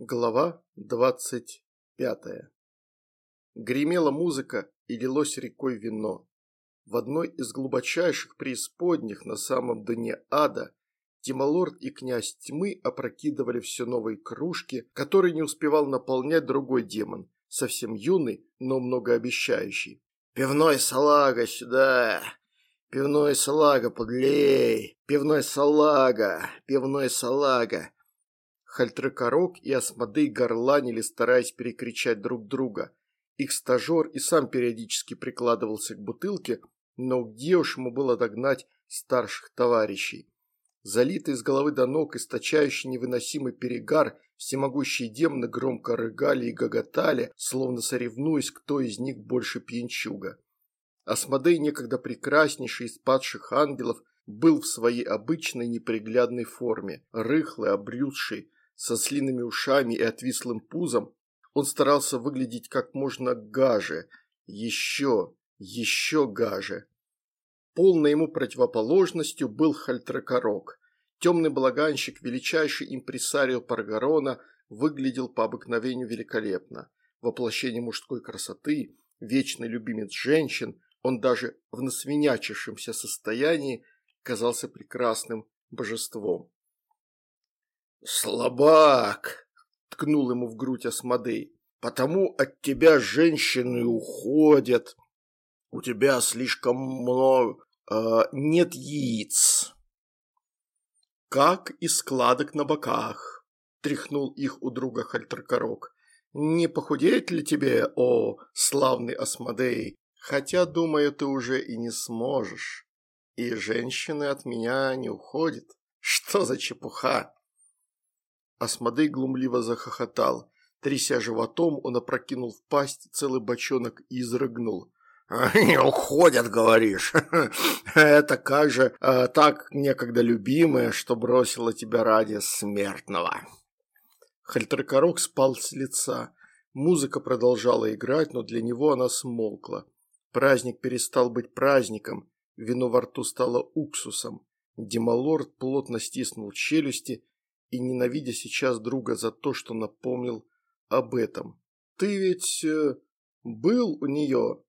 Глава двадцать пятая Гремела музыка и лилось рекой вино. В одной из глубочайших преисподних на самом дне ада Тимолорд и князь тьмы опрокидывали все новые кружки, которые не успевал наполнять другой демон, совсем юный, но многообещающий. «Пивной салага сюда! Пивной салага подлей! Пивной салага! Пивной салага!» Хальтрекорок и Асмодей горланили, стараясь перекричать друг друга. Их стажер и сам периодически прикладывался к бутылке, но где уж ему было догнать старших товарищей? Залитый с головы до ног, источающий невыносимый перегар, всемогущие демоны громко рыгали и гоготали, словно соревнуясь, кто из них больше пьянчуга. Асмодей, некогда прекраснейший из падших ангелов, был в своей обычной неприглядной форме, рыхлый, обрюзший, со слиными ушами и отвислым пузом. Он старался выглядеть как можно гаже, еще, еще гаже. Полной ему противоположностью был Хальтракорок. Темный балаганщик, величайший импресарио Паргарона, выглядел по обыкновению великолепно. Воплощение мужской красоты, вечный любимец женщин, он даже в насвинячившемся состоянии казался прекрасным божеством. «Слабак!» – ткнул ему в грудь Асмодей. «Потому от тебя женщины уходят. У тебя слишком много э, нет яиц. Как и складок на боках, тряхнул их у друга Хальтеркорок. Не похудеет ли тебе, о, славный Асмодей? Хотя, думаю, ты уже и не сможешь. И женщины от меня не уходят. Что за чепуха? Асмодей глумливо захохотал. Тряся животом, он опрокинул в пасть целый бочонок и изрыгнул. «Не уходят, говоришь? Это как же а, так некогда любимая, что бросила тебя ради смертного?» Хальтеркорок спал с лица. Музыка продолжала играть, но для него она смолкла. Праздник перестал быть праздником, вино во рту стало уксусом. Демалорд плотно стиснул челюсти и, ненавидя сейчас друга за то, что напомнил об этом. «Ты ведь э, был у нее?»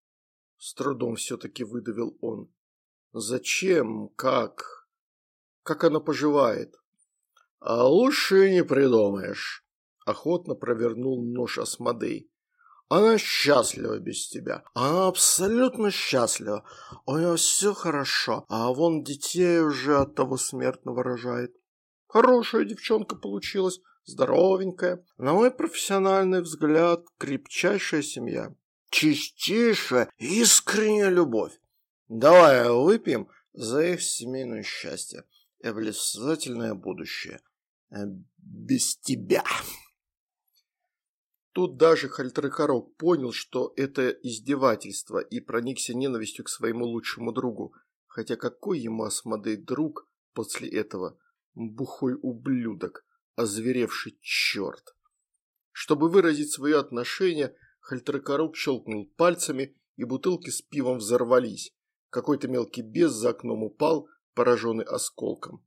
С трудом все-таки выдавил он. Зачем? Как? Как она поживает? А лучше не придумаешь. Охотно провернул нож Асмодей. Она счастлива без тебя. Она абсолютно счастлива. У нее все хорошо. А вон детей уже от того смертного рожает. Хорошая девчонка получилась, здоровенькая. На мой профессиональный взгляд, крепчайшая семья чистейшая, искренняя любовь. Давай выпьем за их семейное счастье и блистательное будущее. Э, без тебя. Тут даже Хальтракорок понял, что это издевательство и проникся ненавистью к своему лучшему другу. Хотя какой ему Асмодей друг после этого? Бухой ублюдок, озверевший черт. Чтобы выразить свое отношение, Хальтеркорук щелкнул пальцами, и бутылки с пивом взорвались. Какой-то мелкий бес за окном упал, пораженный осколком.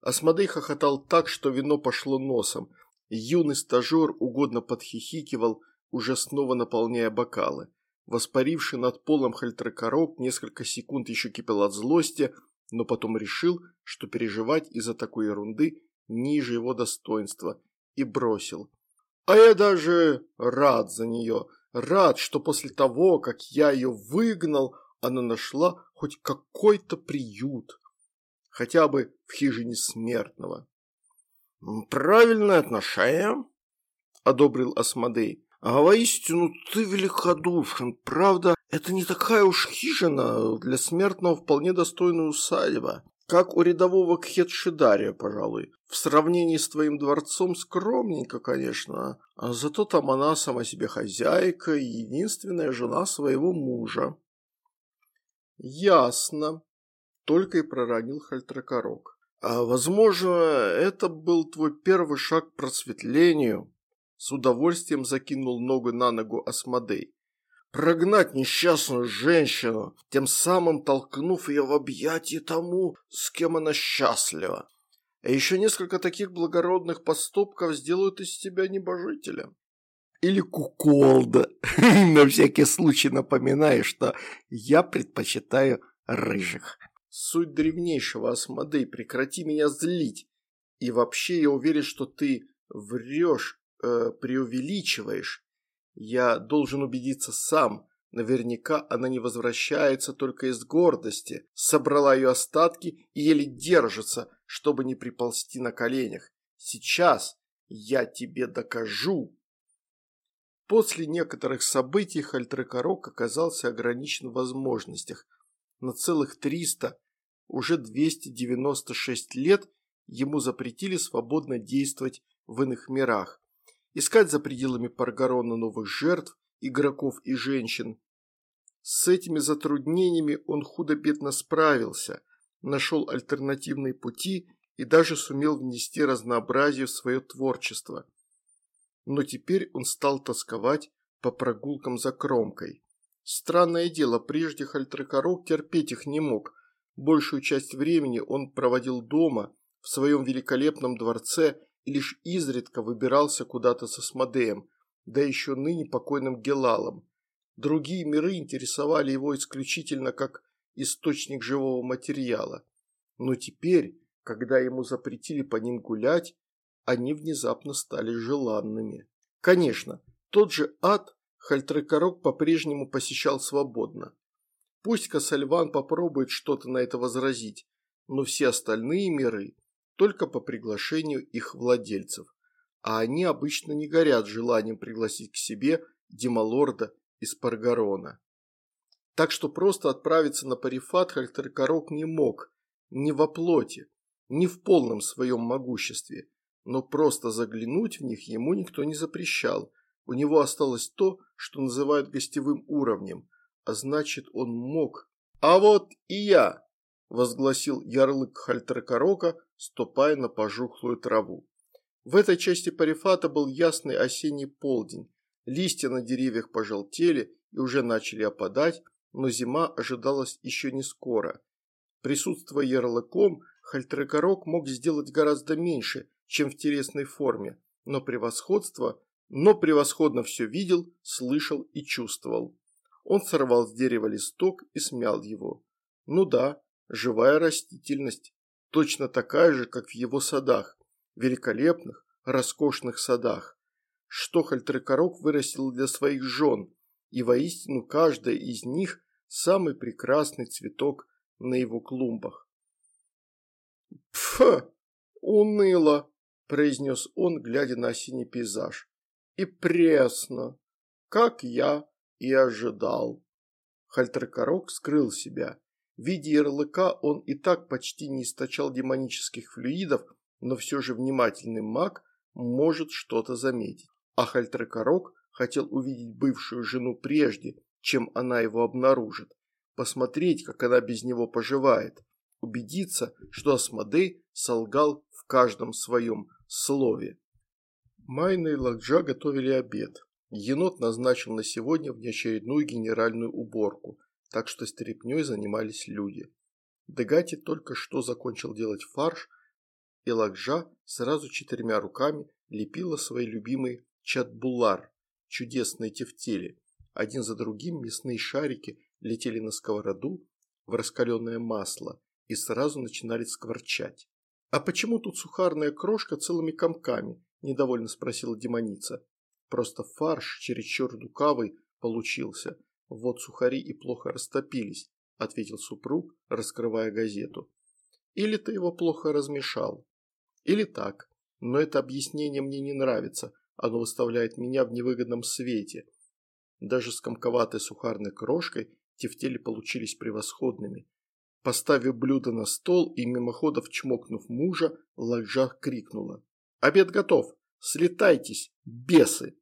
Асмодей хохотал так, что вино пошло носом. Юный стажер угодно подхихикивал, уже снова наполняя бокалы. Воспаривший над полом хальтракорок несколько секунд еще кипел от злости, но потом решил, что переживать из-за такой ерунды ниже его достоинства, и бросил. А я даже рад за нее, рад, что после того, как я ее выгнал, она нашла хоть какой-то приют, хотя бы в хижине смертного. «Правильное отношение», — одобрил Асмодей. «А воистину ты великодушен, правда, это не такая уж хижина, для смертного вполне достойная усадьба. Как у рядового Кхетшидария, пожалуй. В сравнении с твоим дворцом скромненько, конечно, а зато там она сама себе хозяйка и единственная жена своего мужа. Ясно, только и проронил Хальтракорок. А, возможно, это был твой первый шаг к просветлению. С удовольствием закинул ногу на ногу Асмодей прогнать несчастную женщину, тем самым толкнув ее в объятия тому, с кем она счастлива. А еще несколько таких благородных поступков сделают из тебя небожителя. Или куколда. На всякий случай напоминаю, что я предпочитаю рыжих. Суть древнейшего Асмодей, прекрати меня злить. И вообще я уверен, что ты врешь, э, преувеличиваешь. Я должен убедиться сам. Наверняка она не возвращается только из гордости. Собрала ее остатки и еле держится, чтобы не приползти на коленях. Сейчас я тебе докажу. После некоторых событий Хальтрекорок оказался ограничен в возможностях. На целых 300, уже 296 лет ему запретили свободно действовать в иных мирах искать за пределами Паргарона новых жертв, игроков и женщин. С этими затруднениями он худо-бедно справился, нашел альтернативные пути и даже сумел внести разнообразие в свое творчество. Но теперь он стал тосковать по прогулкам за кромкой. Странное дело, прежде Хальтракорок терпеть их не мог. Большую часть времени он проводил дома, в своем великолепном дворце лишь изредка выбирался куда-то со Смодеем, да еще ныне покойным Гелалом. Другие миры интересовали его исключительно как источник живого материала. Но теперь, когда ему запретили по ним гулять, они внезапно стали желанными. Конечно, тот же ад Хальтрекорок по-прежнему посещал свободно. Пусть Касальван попробует что-то на это возразить, но все остальные миры только по приглашению их владельцев, а они обычно не горят желанием пригласить к себе Демалорда из Паргарона. Так что просто отправиться на Парифат Хальтеркорок не мог, ни во плоти, ни в полном своем могуществе, но просто заглянуть в них ему никто не запрещал. У него осталось то, что называют гостевым уровнем, а значит он мог. «А вот и я!» – возгласил ярлык Хальтеркорока, ступая на пожухлую траву. В этой части Парифата был ясный осенний полдень. Листья на деревьях пожелтели и уже начали опадать, но зима ожидалась еще не скоро. Присутствуя ярлыком, Хальтрекорок мог сделать гораздо меньше, чем в телесной форме, но превосходство, но превосходно все видел, слышал и чувствовал. Он сорвал с дерева листок и смял его. Ну да, живая растительность, точно такая же, как в его садах, великолепных, роскошных садах, что Хальтрекорок вырастил для своих жен, и воистину каждая из них самый прекрасный цветок на его клумбах. «Пф, уныло!» – произнес он, глядя на осенний пейзаж. «И пресно, как я и ожидал». Хальтрекорок скрыл себя. В виде ярлыка он и так почти не источал демонических флюидов, но все же внимательный маг может что-то заметить. А Хальтрекорок хотел увидеть бывшую жену прежде, чем она его обнаружит, посмотреть, как она без него поживает, убедиться, что Асмодей солгал в каждом своем слове. Майна и Лакджа готовили обед. Енот назначил на сегодня внеочередную генеральную уборку, так что стряпнёй занимались люди. Дегати только что закончил делать фарш, и Лакжа сразу четырьмя руками лепила свои любимые чатбулар, чудесные тефтели. Один за другим мясные шарики летели на сковороду в раскаленное масло и сразу начинали скворчать. «А почему тут сухарная крошка целыми комками?» – недовольно спросила демоница. «Просто фарш чересчур дукавый получился. «Вот сухари и плохо растопились», – ответил супруг, раскрывая газету. «Или ты его плохо размешал. Или так. Но это объяснение мне не нравится, оно выставляет меня в невыгодном свете. Даже с комковатой сухарной крошкой тефтели получились превосходными. Поставив блюдо на стол и мимоходов чмокнув мужа, Ладжа крикнула. «Обед готов! Слетайтесь, бесы!»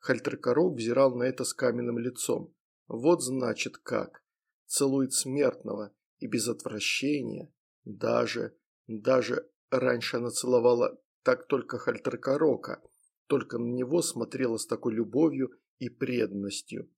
Хальтеркоров взирал на это с каменным лицом. Вот значит как. Целует смертного и без отвращения. Даже, даже раньше она целовала так только Хальтеркорока, только на него смотрела с такой любовью и преданностью.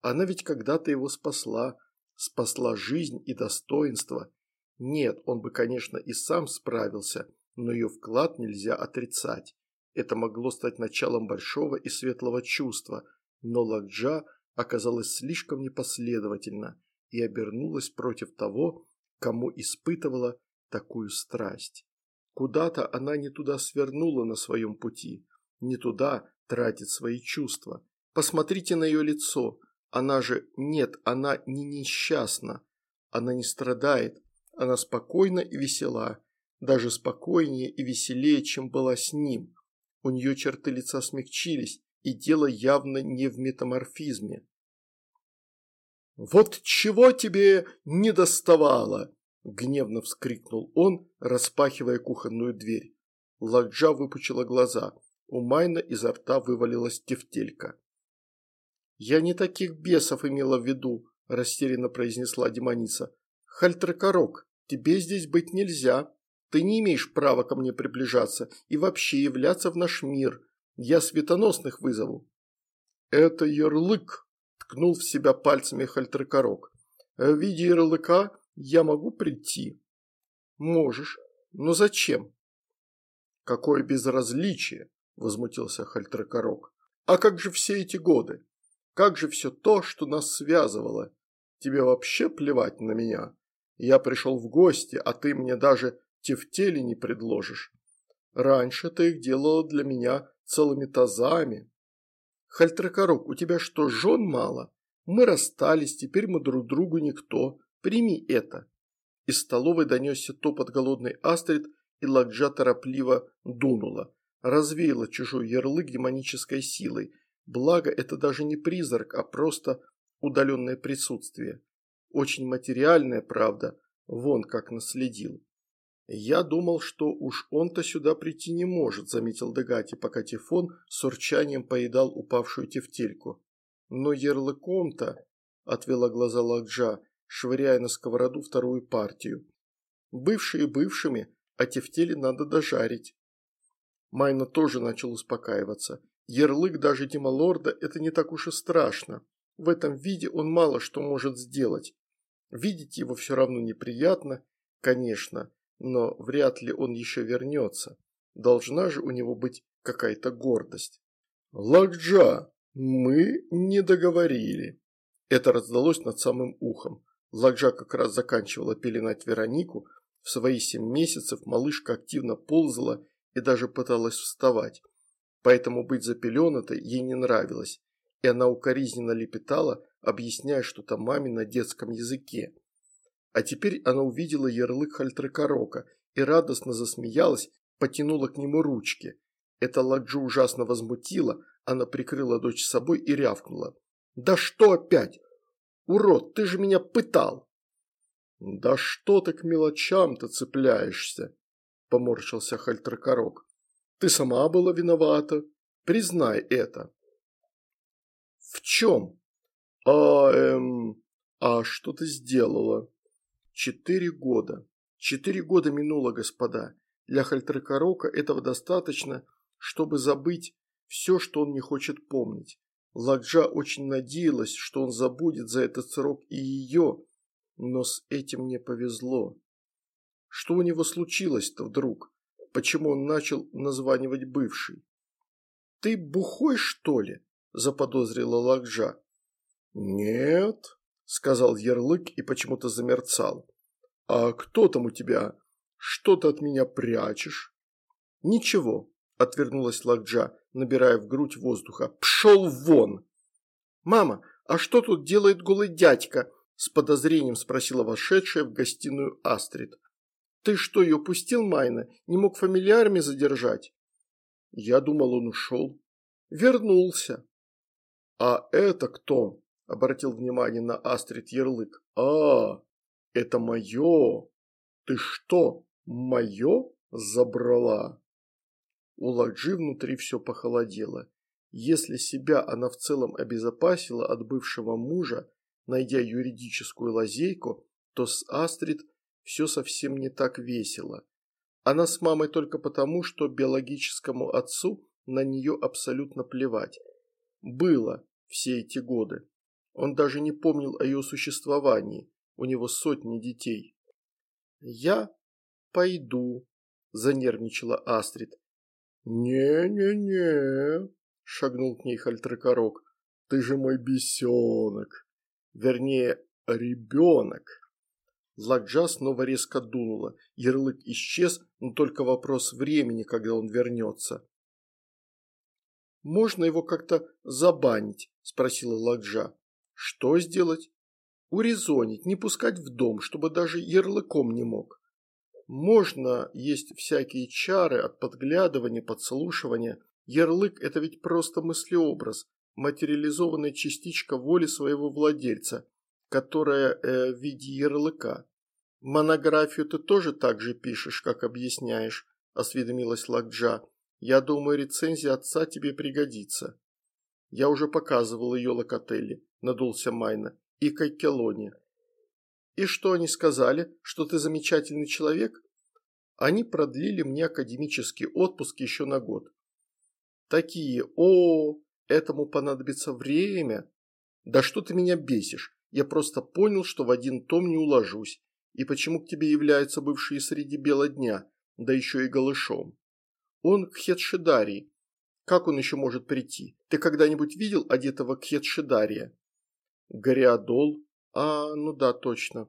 Она ведь когда-то его спасла, спасла жизнь и достоинство, Нет, он бы, конечно, и сам справился, но ее вклад нельзя отрицать. Это могло стать началом большого и светлого чувства, но Лакджа оказалась слишком непоследовательна и обернулась против того, кому испытывала такую страсть. Куда-то она не туда свернула на своем пути, не туда тратит свои чувства. Посмотрите на ее лицо, она же, нет, она не несчастна, она не страдает, она спокойна и весела, даже спокойнее и веселее, чем была с ним. У нее черты лица смягчились, и дело явно не в метаморфизме. «Вот чего тебе не доставало!» – гневно вскрикнул он, распахивая кухонную дверь. Ладжа выпучила глаза. У Майна изо рта вывалилась тефтелька. «Я не таких бесов имела в виду», – растерянно произнесла демоница. «Хальтракорок, тебе здесь быть нельзя. Ты не имеешь права ко мне приближаться и вообще являться в наш мир. Я светоносных вызову». «Это ярлык», – ткнул в себя пальцами Хальтракорок. «В виде ярлыка я могу прийти?» «Можешь. Но зачем?» «Какое безразличие!» – возмутился Хальтракорок. «А как же все эти годы? Как же все то, что нас связывало? Тебе вообще плевать на меня? Я пришел в гости, а ты мне даже тефтели не предложишь. Раньше ты их делала для меня целыми тазами. Хальтракорок, у тебя что, жен мало? Мы расстались, теперь мы друг другу никто. Прими это. Из столовой донесся топот голодной Астрид, и Ладжа торопливо дунула. Развеяла чужой ярлык демонической силой – Благо, это даже не призрак, а просто удаленное присутствие. Очень материальная правда, вон как наследил. «Я думал, что уж он-то сюда прийти не может», – заметил Дегати, пока Тифон с урчанием поедал упавшую тефтельку. «Но ярлыком-то», – отвела глаза Ладжа, швыряя на сковороду вторую партию. «Бывшие бывшими, а тефтели надо дожарить». Майна тоже начал успокаиваться. Ярлык даже Тималорда – это не так уж и страшно. В этом виде он мало что может сделать. Видеть его все равно неприятно, конечно, но вряд ли он еще вернется. Должна же у него быть какая-то гордость. «Лакджа, мы не договорили». Это раздалось над самым ухом. Лакджа как раз заканчивала пеленать Веронику. В свои семь месяцев малышка активно ползала и даже пыталась вставать поэтому быть запеленатой ей не нравилось, и она укоризненно лепетала, объясняя что-то маме на детском языке. А теперь она увидела ярлык Хальтракорока и радостно засмеялась, потянула к нему ручки. Это Ладжу ужасно возмутило, она прикрыла дочь собой и рявкнула. «Да что опять? Урод, ты же меня пытал!» «Да что ты к мелочам-то цепляешься?» – поморщился Хальтракорок. Ты сама была виновата. Признай это. В чем? А, эм, а что ты сделала? Четыре года. Четыре года минуло, господа. Для Хальтракорока этого достаточно, чтобы забыть все, что он не хочет помнить. Ладжа очень надеялась, что он забудет за этот срок и ее, но с этим не повезло. Что у него случилось-то вдруг? почему он начал названивать бывший. «Ты бухой, что ли?» – заподозрила Лакжа. «Нет», – сказал ярлык и почему-то замерцал. «А кто там у тебя? Что ты от меня прячешь?» «Ничего», – отвернулась Лакджа, набирая в грудь воздуха. «Пшел вон!» «Мама, а что тут делает голый дядька?» – с подозрением спросила вошедшая в гостиную Астрид. «Ты что, ее пустил, Майна? Не мог фамильярами задержать?» «Я думал, он ушел». «Вернулся». «А это кто?» – обратил внимание на Астрид Ярлык. «А, это мое! Ты что, мое забрала?» У Ладжи внутри все похолодело. Если себя она в целом обезопасила от бывшего мужа, найдя юридическую лазейку, то с Астрид – все совсем не так весело. Она с мамой только потому, что биологическому отцу на нее абсолютно плевать. Было все эти годы. Он даже не помнил о ее существовании, у него сотни детей. «Я пойду», – занервничала Астрид. «Не-не-не», – шагнул к ней Хальтракорок, – «ты же мой бесенок, вернее, ребенок». Ладжа снова резко дунула, ярлык исчез, но только вопрос времени, когда он вернется. «Можно его как-то забанить?» – спросила Ладжа. «Что сделать?» «Урезонить, не пускать в дом, чтобы даже ярлыком не мог». «Можно, есть всякие чары от подглядывания, подслушивания. Ярлык – это ведь просто мыслеобраз, материализованная частичка воли своего владельца, которая э, в виде ярлыка. Монографию ты тоже так же пишешь, как объясняешь», – осведомилась Лакджа. Я думаю, рецензия отца тебе пригодится. Я уже показывал ее Локотелли, надулся Майна, и Кайкелоне. И что они сказали, что ты замечательный человек? Они продлили мне академический отпуск еще на год. Такие, о, этому понадобится время. Да что ты меня бесишь? Я просто понял, что в один том не уложусь. И почему к тебе являются бывшие среди бела дня, да еще и голышом? Он к Хедшидарии. Как он еще может прийти? Ты когда-нибудь видел одетого Кхетшидария? Гориадол? А, ну да, точно.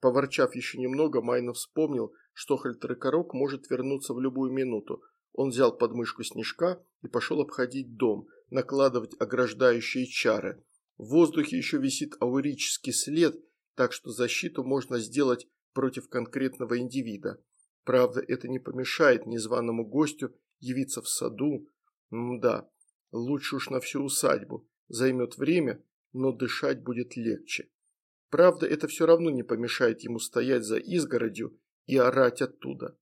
Поворчав еще немного, Майна вспомнил, что Хальтерекорок может вернуться в любую минуту. Он взял подмышку снежка и пошел обходить дом, накладывать ограждающие чары. В воздухе еще висит аурический след, так что защиту можно сделать против конкретного индивида. Правда, это не помешает незваному гостю явиться в саду. М да, лучше уж на всю усадьбу. Займет время, но дышать будет легче. Правда, это все равно не помешает ему стоять за изгородью и орать оттуда.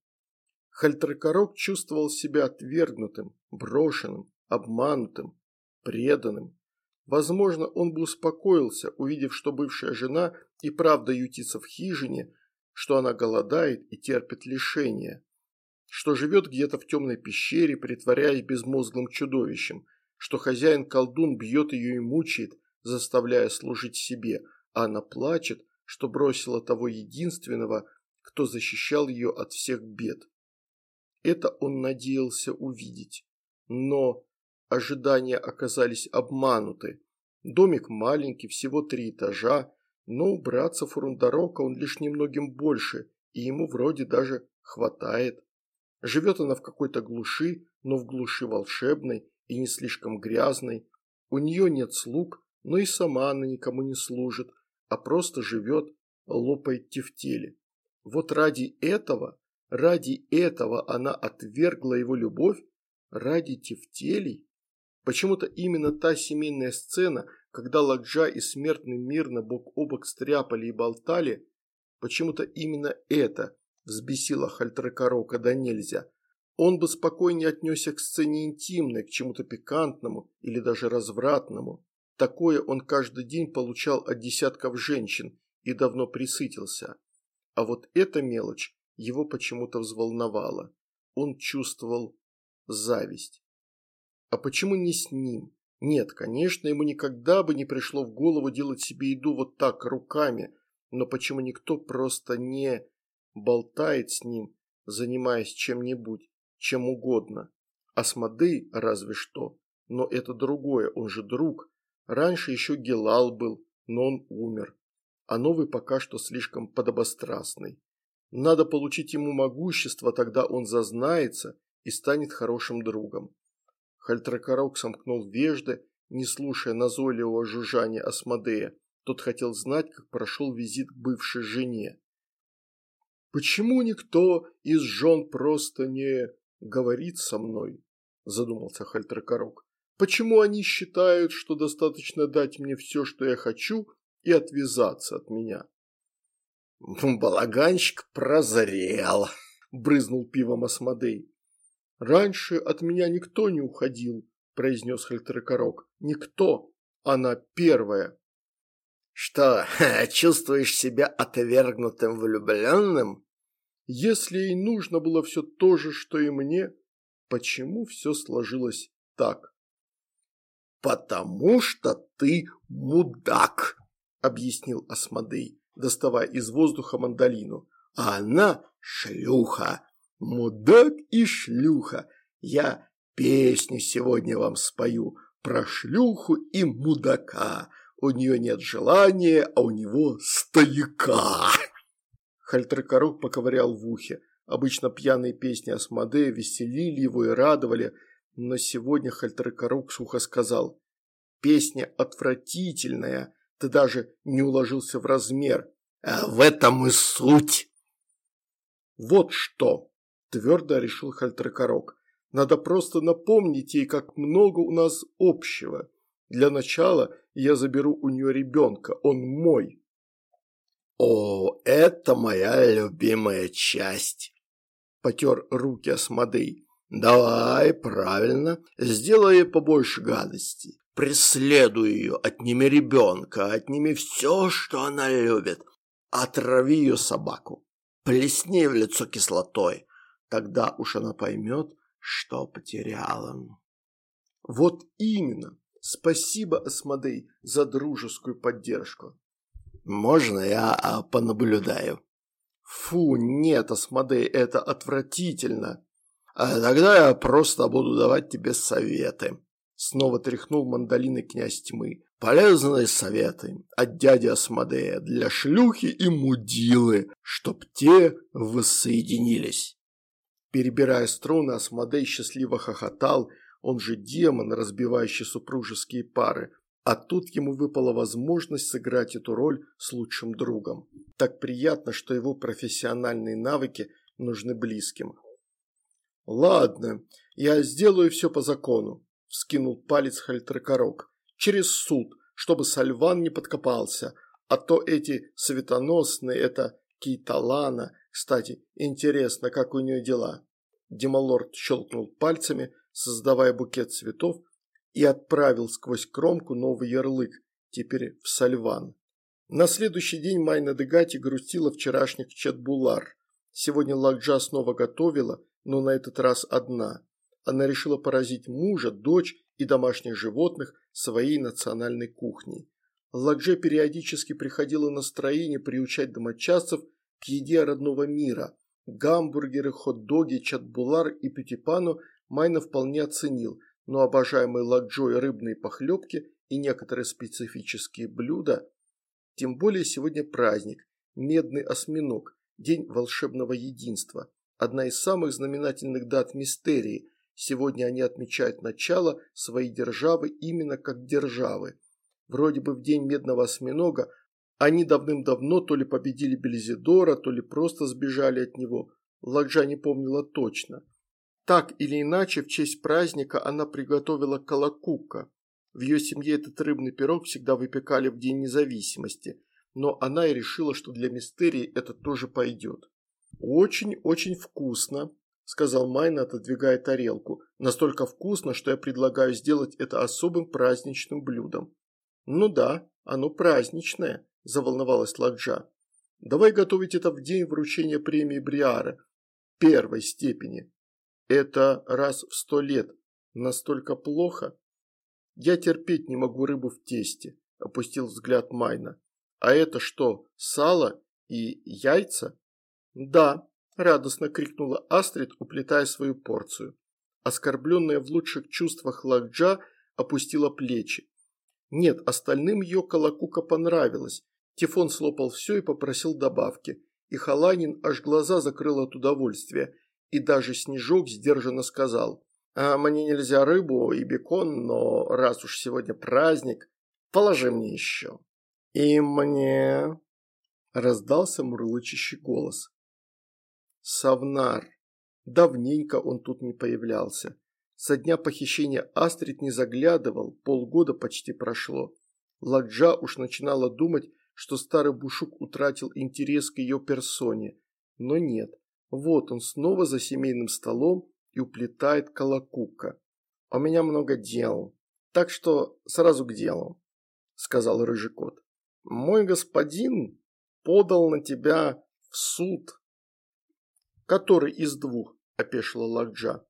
Хальтракорок чувствовал себя отвергнутым, брошенным, обманутым, преданным. Возможно, он бы успокоился, увидев, что бывшая жена и правда ютится в хижине, что она голодает и терпит лишения, что живет где-то в темной пещере, притворяясь безмозглым чудовищем, что хозяин-колдун бьет ее и мучает, заставляя служить себе, а она плачет, что бросила того единственного, кто защищал ее от всех бед. Это он надеялся увидеть. Но ожидания оказались обмануты. Домик маленький, всего три этажа, но у братца Фурундарока он лишь немногим больше, и ему вроде даже хватает. Живет она в какой-то глуши, но в глуши волшебной и не слишком грязной. У нее нет слуг, но и сама она никому не служит, а просто живет, лопает тефтели. Вот ради этого, ради этого она отвергла его любовь, ради тефтелей. Почему-то именно та семейная сцена, когда Ладжа и Смертный мирно бок о бок стряпали и болтали, почему-то именно это взбесило Хальтракарока да нельзя. Он бы спокойнее отнесся к сцене интимной, к чему-то пикантному или даже развратному. Такое он каждый день получал от десятков женщин и давно присытился. А вот эта мелочь его почему-то взволновала. Он чувствовал зависть. А почему не с ним? Нет, конечно, ему никогда бы не пришло в голову делать себе еду вот так, руками, но почему никто просто не болтает с ним, занимаясь чем-нибудь, чем угодно? Асмодей разве что, но это другое, он же друг. Раньше еще Гелал был, но он умер, а новый пока что слишком подобострастный. Надо получить ему могущество, тогда он зазнается и станет хорошим другом. Хальтракорок сомкнул вежды, не слушая назойливого жужжания Асмодея. Тот хотел знать, как прошел визит к бывшей жене. «Почему никто из жен просто не говорит со мной?» – задумался Хальтракорок. «Почему они считают, что достаточно дать мне все, что я хочу, и отвязаться от меня?» «Балаганщик прозрел», – брызнул пивом Асмодей. «Раньше от меня никто не уходил», – произнес Хальтерокорок. «Никто. Она первая». «Что, чувствуешь себя отвергнутым влюбленным?» «Если ей нужно было все то же, что и мне, почему все сложилось так?» «Потому что ты мудак», – объяснил Асмодей, доставая из воздуха мандолину. а она шлюха. Мудак и шлюха. Я песню сегодня вам спою про шлюху и мудака. У нее нет желания, а у него стояка. Хальтракорок поковырял в ухе. Обычно пьяные песни Асмодея веселили его и радовали, но сегодня Хальтракорок сухо сказал «Песня отвратительная, ты даже не уложился в размер». «А в этом и суть!» «Вот что!» – твердо решил Хальтракорок. «Надо просто напомнить ей, как много у нас общего. Для начала я заберу у нее ребенка, он мой». «О, это моя любимая часть!» – потер руки Асмодей. «Давай, правильно, сделай побольше гадостей. Преследуй ее, отними ребенка, отними все, что она любит. Отрави ее собаку, плесни в лицо кислотой. Тогда уж она поймет, что потеряла». «Вот именно. Спасибо, Асмодей, за дружескую поддержку. Можно я а, понаблюдаю? Фу, нет, Асмодей, это отвратительно. А тогда я просто буду давать тебе советы. Снова тряхнул мандолины князь тьмы. Полезные советы от дяди Асмодея для шлюхи и мудилы, чтоб те воссоединились. Перебирая струны, Асмодей счастливо хохотал, он же демон, разбивающий супружеские пары. А тут ему выпала возможность сыграть эту роль с лучшим другом. Так приятно, что его профессиональные навыки нужны близким. «Ладно, я сделаю все по закону», – вскинул палец Хальтракорок. «Через суд, чтобы Сальван не подкопался, а то эти светоносные, это Кейталана, кстати, интересно, как у нее дела». Демалорд щелкнул пальцами, создавая букет цветов, и отправил сквозь кромку новый ярлык, теперь в Сальван. На следующий день Майна Дегати грустила вчерашних Четбулар. Сегодня Лакджа снова готовила, но на этот раз одна. Она решила поразить мужа, дочь и домашних животных своей национальной кухней. Лакдже периодически приходило настроение приучать домочадцев к еде родного мира. Гамбургеры, хот-доги, чатбулар и пютипану Майна вполне оценил – но обожаемые лакджой рыбные похлебки и некоторые специфические блюда, тем более сегодня праздник, медный осьминог, день волшебного единства, одна из самых знаменательных дат мистерии, сегодня они отмечают начало своей державы именно как державы. Вроде бы в день медного осьминога они давным-давно то ли победили Бельзидора, то ли просто сбежали от него, Ладжа не помнила точно. Так или иначе, в честь праздника она приготовила колокука. В ее семье этот рыбный пирог всегда выпекали в День независимости, но она и решила, что для мистерии это тоже пойдет. «Очень-очень вкусно», – сказал Майна, отодвигая тарелку. «Настолько вкусно, что я предлагаю сделать это особым праздничным блюдом». «Ну да, оно праздничное», – заволновалась Ладжа. «Давай готовить это в день вручения премии Бриара первой степени. Это раз в сто лет. Настолько плохо? Я терпеть не могу рыбу в тесте, опустил взгляд Майна. А это что, сало и яйца? Да, радостно крикнула Астрид, уплетая свою порцию. Оскорбленная в лучших чувствах Лакджа опустила плечи. Нет, остальным ее колокука понравилось. Тифон слопал все и попросил добавки. И Халанин аж глаза закрыл от удовольствия и даже Снежок сдержанно сказал, «А мне нельзя рыбу и бекон, но раз уж сегодня праздник, положи мне еще». «И мне...» – раздался мурлычащий голос. Савнар. Давненько он тут не появлялся. Со дня похищения Астрид не заглядывал, полгода почти прошло. Ладжа уж начинала думать, что старый Бушук утратил интерес к ее персоне. Но нет, вот он снова за семейным столом и уплетает колокука. «У меня много дел, так что сразу к делу», – сказал рыжий кот. «Мой господин подал на тебя в суд». «Который из двух?» – опешила Лакджа.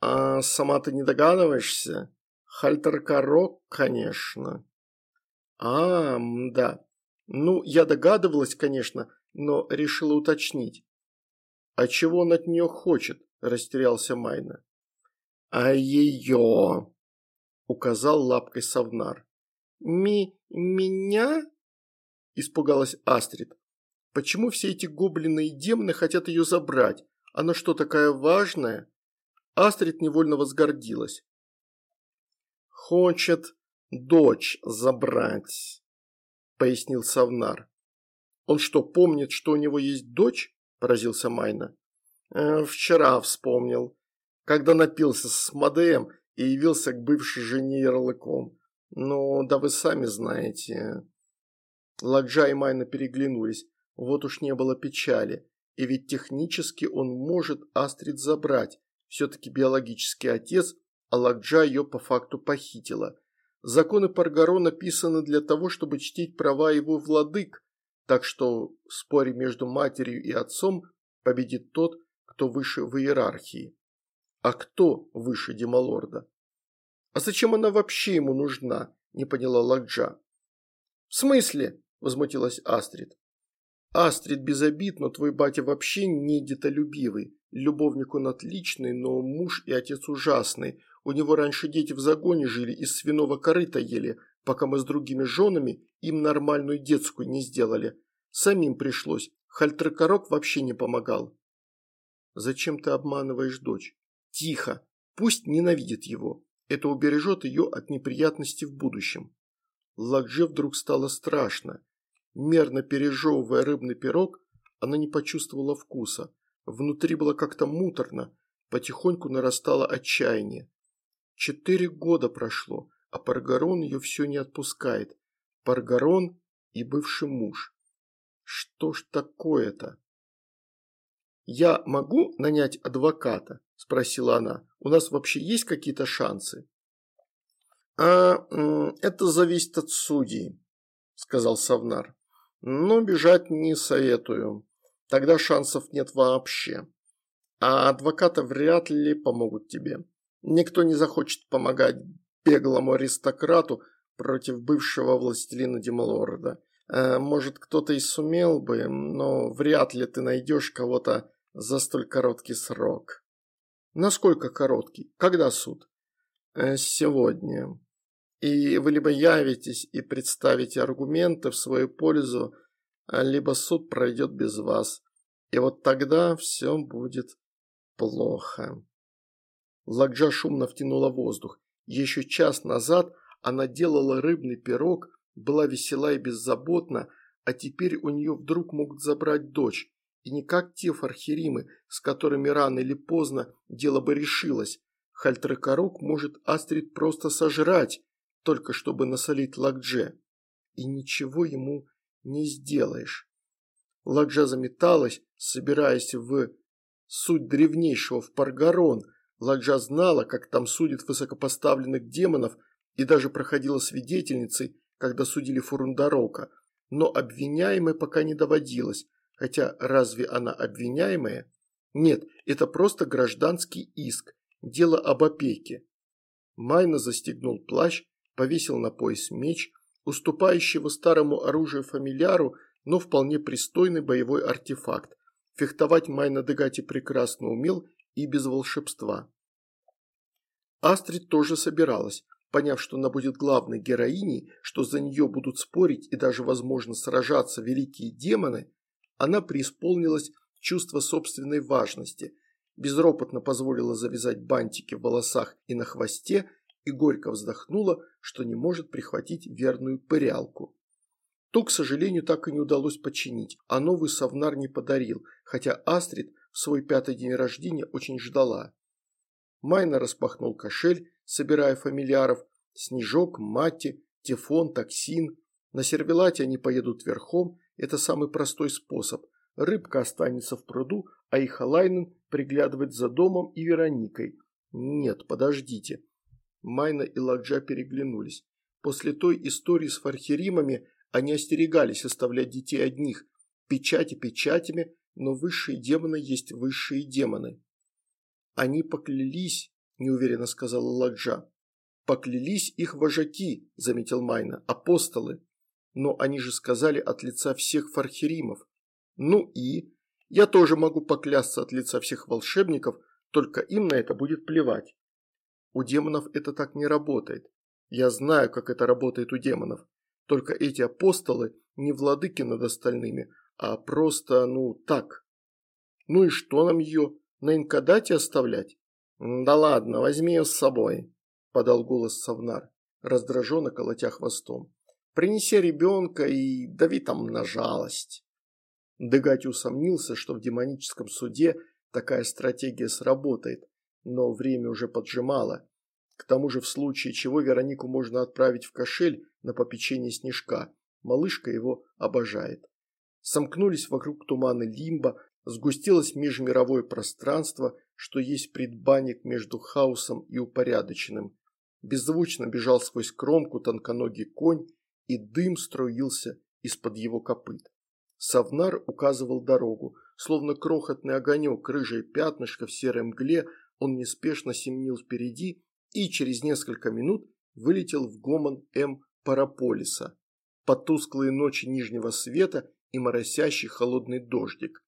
«А сама ты не догадываешься? Хальтеркарок, конечно». «А, да. Ну, я догадывалась, конечно, но решила уточнить. «А чего он от нее хочет?» – растерялся Майна. «А ее!» – указал лапкой Савнар. «Ми... меня?» – испугалась Астрид. «Почему все эти гоблины и демоны хотят ее забрать? Она что, такая важная?» Астрид невольно возгордилась. «Хочет дочь забрать», – пояснил Савнар. «Он что, помнит, что у него есть дочь?» – поразился Майна. «Э, «Вчера вспомнил, когда напился с Мадеем и явился к бывшей жене ярлыком. Ну, да вы сами знаете». Ладжа и Майна переглянулись. Вот уж не было печали. И ведь технически он может Астрид забрать. Все-таки биологический отец, а Ладжа ее по факту похитила. Законы Паргаро написаны для того, чтобы чтить права его владык, так что в споре между матерью и отцом победит тот, кто выше в иерархии. А кто выше Демалорда? А зачем она вообще ему нужна, не поняла Ладжа. В смысле? возмутилась Астрид. Астрид без обид, но твой батя вообще не детолюбивый. Любовник он отличный, но муж и отец ужасный. У него раньше дети в загоне жили, из свиного корыта ели, пока мы с другими женами им нормальную детскую не сделали. Самим пришлось. Хальтракорок вообще не помогал. Зачем ты обманываешь дочь? Тихо. Пусть ненавидит его. Это убережет ее от неприятностей в будущем. Ладже вдруг стало страшно. Мерно пережевывая рыбный пирог, она не почувствовала вкуса. Внутри было как-то муторно, потихоньку нарастало отчаяние. Четыре года прошло, а Паргарон ее все не отпускает. Паргарон и бывший муж. Что ж такое-то? «Я могу нанять адвоката?» – спросила она. «У нас вообще есть какие-то шансы?» «А это зависит от судей», – сказал Савнар. «Но бежать не советую. Тогда шансов нет вообще. А адвокаты вряд ли помогут тебе. Никто не захочет помогать беглому аристократу против бывшего властелина Демалорда. Э, может, кто-то и сумел бы, но вряд ли ты найдешь кого-то за столь короткий срок. Насколько короткий? Когда суд? Э, сегодня. И вы либо явитесь и представите аргументы в свою пользу, либо суд пройдет без вас. И вот тогда все будет плохо. Ладжа шумно втянула воздух. Еще час назад она делала рыбный пирог, была весела и беззаботна, а теперь у нее вдруг могут забрать дочь. И не как те фархеримы, с которыми рано или поздно дело бы решилось. Хальтрекорок может Астрид просто сожрать, только чтобы насолить Лакдже. И ничего ему не сделаешь. Ладжа заметалась, собираясь в суть древнейшего в Паргарон. Ладжа знала, как там судят высокопоставленных демонов и даже проходила свидетельницей, когда судили Фурундарока. Но обвиняемой пока не доводилось, хотя разве она обвиняемая? Нет, это просто гражданский иск, дело об опеке. Майна застегнул плащ, повесил на пояс меч, уступающего старому оружию фамильяру, но вполне пристойный боевой артефакт. Фехтовать Майна Дегати прекрасно умел и без волшебства. Астрид тоже собиралась, поняв, что она будет главной героиней, что за нее будут спорить и даже, возможно, сражаться великие демоны, она преисполнилась чувство собственной важности, безропотно позволила завязать бантики в волосах и на хвосте и горько вздохнула, что не может прихватить верную пырялку. То, к сожалению, так и не удалось починить, а новый совнар не подарил, хотя Астрид в свой пятый день рождения очень ждала. Майна распахнул кошель, собирая фамильяров, Снежок, Матти, Тефон, Токсин. На сервелате они поедут верхом, это самый простой способ. Рыбка останется в пруду, а Ихалайнен приглядывать за домом и Вероникой. Нет, подождите. Майна и Ладжа переглянулись. После той истории с фархеримами они остерегались оставлять детей одних. Печати печатями, но высшие демоны есть высшие демоны. Они поклялись, неуверенно сказала Ладжа. Поклялись их вожаки, заметил Майна, апостолы. Но они же сказали от лица всех фархеримов. Ну и? Я тоже могу поклясться от лица всех волшебников, только им на это будет плевать. У демонов это так не работает. Я знаю, как это работает у демонов. Только эти апостолы не владыки над остальными, а просто, ну, так. Ну и что нам ее, на инкадате оставлять? Да ладно, возьми ее с собой, подал голос Савнар, раздраженно колотя хвостом. Принеси ребенка и дави там на жалость. Дегати усомнился, что в демоническом суде такая стратегия сработает, но время уже поджимало. К тому же в случае чего Веронику можно отправить в кошель на попечение Снежка. Малышка его обожает. Сомкнулись вокруг тумана лимба, сгустилось межмировое пространство, что есть предбанник между хаосом и упорядоченным. Беззвучно бежал сквозь кромку тонконогий конь, и дым струился из-под его копыт. Савнар указывал дорогу, словно крохотный огонек, рыжее пятнышко в серой мгле, он неспешно семенил впереди и через несколько минут вылетел в гомон М. Параполиса, под ночи нижнего света и моросящий холодный дождик.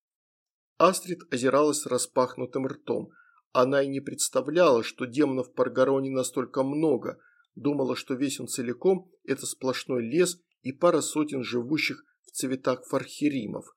Астрид озиралась распахнутым ртом. Она и не представляла, что демонов в Паргароне настолько много, думала, что весь он целиком – это сплошной лес и пара сотен живущих в цветах фархеримов.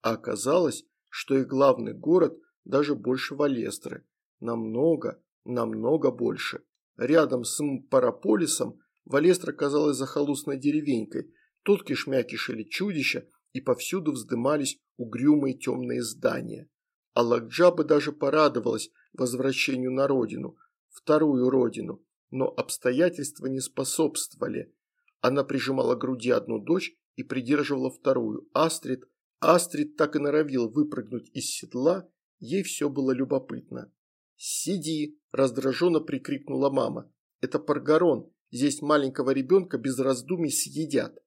А оказалось, что их главный город даже больше Валестры. Намного, намного больше. Рядом с Мпараполисом Валестра казалась захолустной деревенькой. Тут кишмя кишели чудища, и повсюду вздымались угрюмые темные здания. А Лакджаба даже порадовалась возвращению на родину, вторую родину, но обстоятельства не способствовали. Она прижимала к груди одну дочь и придерживала вторую, Астрид. Астрид так и норовил выпрыгнуть из седла, ей все было любопытно. «Сиди!» – раздраженно прикрикнула мама. «Это Паргарон, здесь маленького ребенка без раздумий съедят».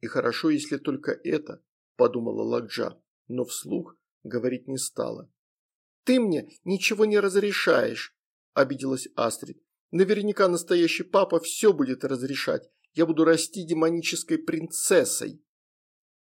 «И хорошо, если только это», – подумала Ладжа, но вслух говорить не стала. «Ты мне ничего не разрешаешь», – обиделась Астрид. «Наверняка настоящий папа все будет разрешать. Я буду расти демонической принцессой».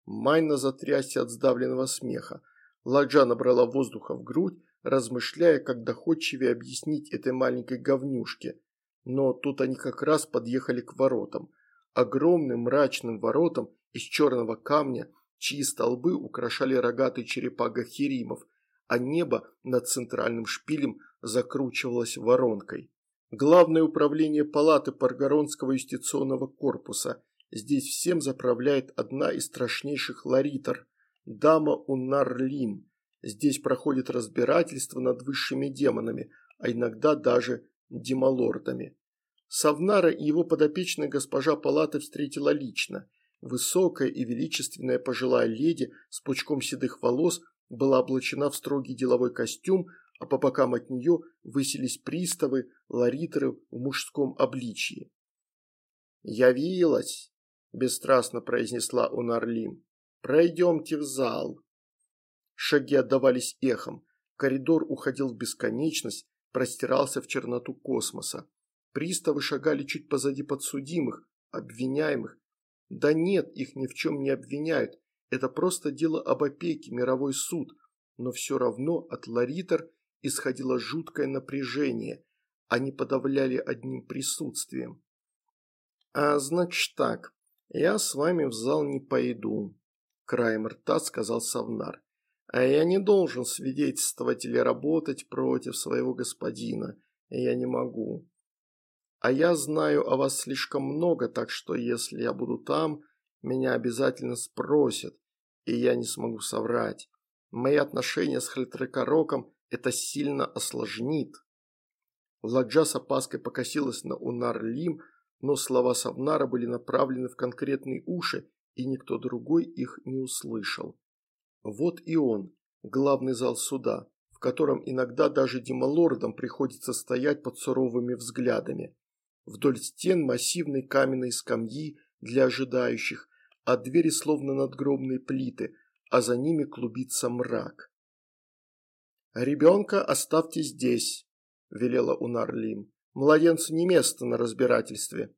Майна затрясся от сдавленного смеха. Ладжа набрала воздуха в грудь, размышляя, как доходчивее объяснить этой маленькой говнюшке. Но тут они как раз подъехали к воротам. Огромным мрачным воротам из черного камня, чьи столбы украшали рогатые черепа гахиримов, а небо над центральным шпилем закручивалось воронкой. Главное управление палаты Паргоронского юстиционного корпуса. Здесь всем заправляет одна из страшнейших ларитор – дама Уннарлим – Здесь проходит разбирательство над высшими демонами, а иногда даже демолордами. Савнара и его подопечная госпожа Палаты встретила лично. Высокая и величественная пожилая леди с пучком седых волос была облачена в строгий деловой костюм, а по бокам от нее высились приставы, ларитеры в мужском обличии. «Явилась!» – бесстрастно произнесла Унарлим. «Пройдемте в зал». Шаги отдавались эхом. Коридор уходил в бесконечность, простирался в черноту космоса. Приставы шагали чуть позади подсудимых, обвиняемых. Да нет, их ни в чем не обвиняют. Это просто дело об опеке, мировой суд. Но все равно от Ларитер исходило жуткое напряжение. Они подавляли одним присутствием. «А значит так, я с вами в зал не пойду», – краем рта сказал Савнар. А я не должен свидетельствовать или работать против своего господина. Я не могу. А я знаю о вас слишком много, так что если я буду там, меня обязательно спросят, и я не смогу соврать. Мои отношения с Хальтрекороком это сильно осложнит. Ладжа с опаской покосилась на Унар-Лим, но слова Савнара были направлены в конкретные уши, и никто другой их не услышал. Вот и он, главный зал суда, в котором иногда даже демалордам приходится стоять под суровыми взглядами. Вдоль стен массивные каменные скамьи для ожидающих, а двери словно надгробные плиты, а за ними клубится мрак. «Ребенка оставьте здесь», – велела Унарлим. «Младенцу не место на разбирательстве».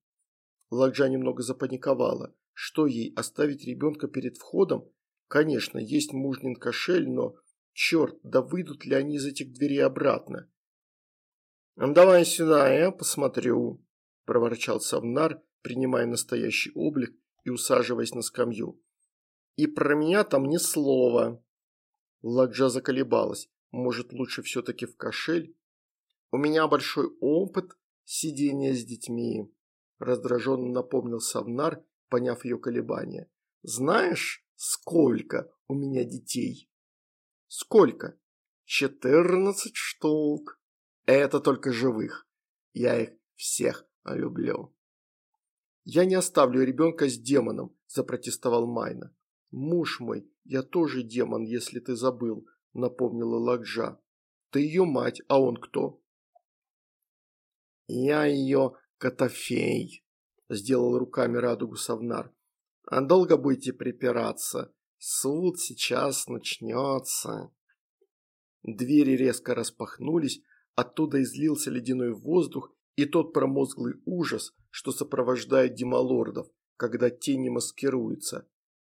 Ладжа немного запаниковала. Что ей, оставить ребенка перед входом? Конечно, есть мужнин кошель, но, черт, да выйдут ли они из этих дверей обратно? «Давай сюда, я посмотрю», – проворчал Савнар, принимая настоящий облик и усаживаясь на скамью. «И про меня там ни слова». Ладжа заколебалась. Может, лучше все-таки в кошель? У меня большой опыт сидения с детьми, раздраженно напомнил Савнар, поняв ее колебания. Знаешь, сколько у меня детей? Сколько? Четырнадцать штук. Это только живых. Я их всех люблю. Я не оставлю ребенка с демоном, запротестовал Майна. Муж мой, я тоже демон, если ты забыл, напомнила Ладжа. Ты ее мать, а он кто? Я ее Котофей, сделал руками радугу Савнар. А долго будете припираться? Суд сейчас начнется. Двери резко распахнулись, оттуда излился ледяной воздух и тот промозглый ужас, что сопровождает демолордов, когда тени маскируются.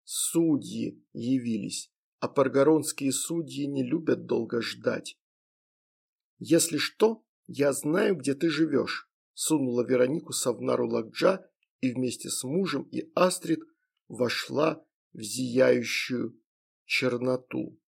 Судьи явились, а паргоронские судьи не любят долго ждать. «Если что, я знаю, где ты живешь», – сунула Веронику Савнару Лакджа и вместе с мужем и Астрид вошла в зияющую черноту.